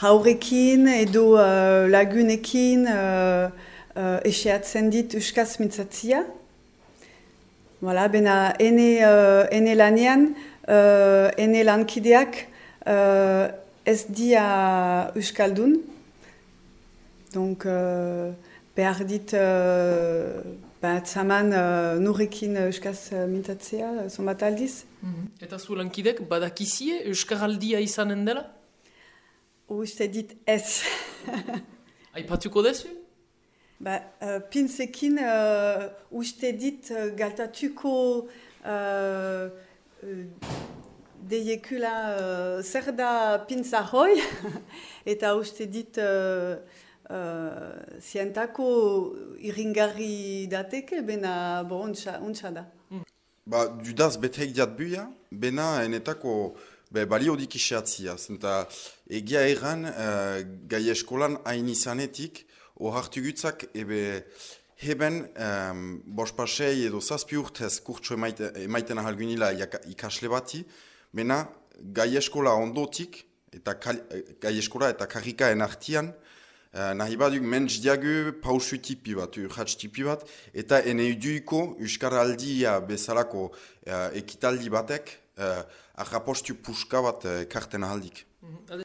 haurekin edo uh, lagunekin uh, uh, eseatzen dit euskaz mintzatzia. Voilà, bena ene, uh, ene lanean, uh, ene lankideak uh, ez dia euskaldun. Donc, uh, behar dit uh, bat zaman uh, nurekin euskaz uh, mintzatzea, zonbat aldiz. Mhm. Eta zu lankidek badakizie euskaraldia izanen dela? Uste dit ez. Aipatuko dezu? Ba, uh, pinzekin uh, uste dit uh, galtatuko uh, uh, deiekula uh, zer da pintza hoi eta uste dit uh, uh, zientako iringarri dateke bena bo ontsa da. Ba, dudaz beteik diat buia, bena enetako be, balio dik iseatzia. Zenta egia erran uh, gai eskolan hain izanetik, ohartu gutzak ebe heben um, bospasei edo zazpi urtez kurtso emaite, emaiten ahalgunila ikasle bati, bena gai eskola ondotik, eta kal, gai eskola eta karrikaen artian, Uh, nahi baduk mentz diagu pausu tipi bat, urratz tipi bat, eta ene uduiko Euskaraldia bezalako uh, ekitaldi batek uh, arrapostu puska bat uh, karten ahaldik. Mm -hmm.